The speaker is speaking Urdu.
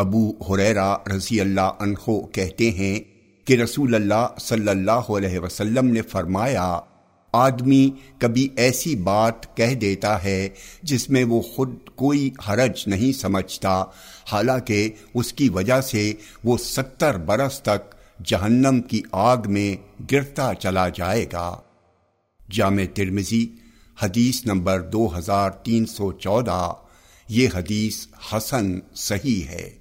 ابو حریرا رضی اللہ عنہ کہتے ہیں کہ رسول اللہ صلی اللہ علیہ وسلم نے فرمایا، آدمی کبھی ایسی بات کہہ دیتا ہے جس میں وہ خود کوئی حرج نہیں سمجھتا، حالانکہ اس کی وجہ سے وہ ستر برس تک جہنم کی آگ میں گرتا چلا جائے گا۔ جامع ترمزی حدیث نمبر دو ہزار تین سو چودہ، یہ حدیث حسن صحیح ہے۔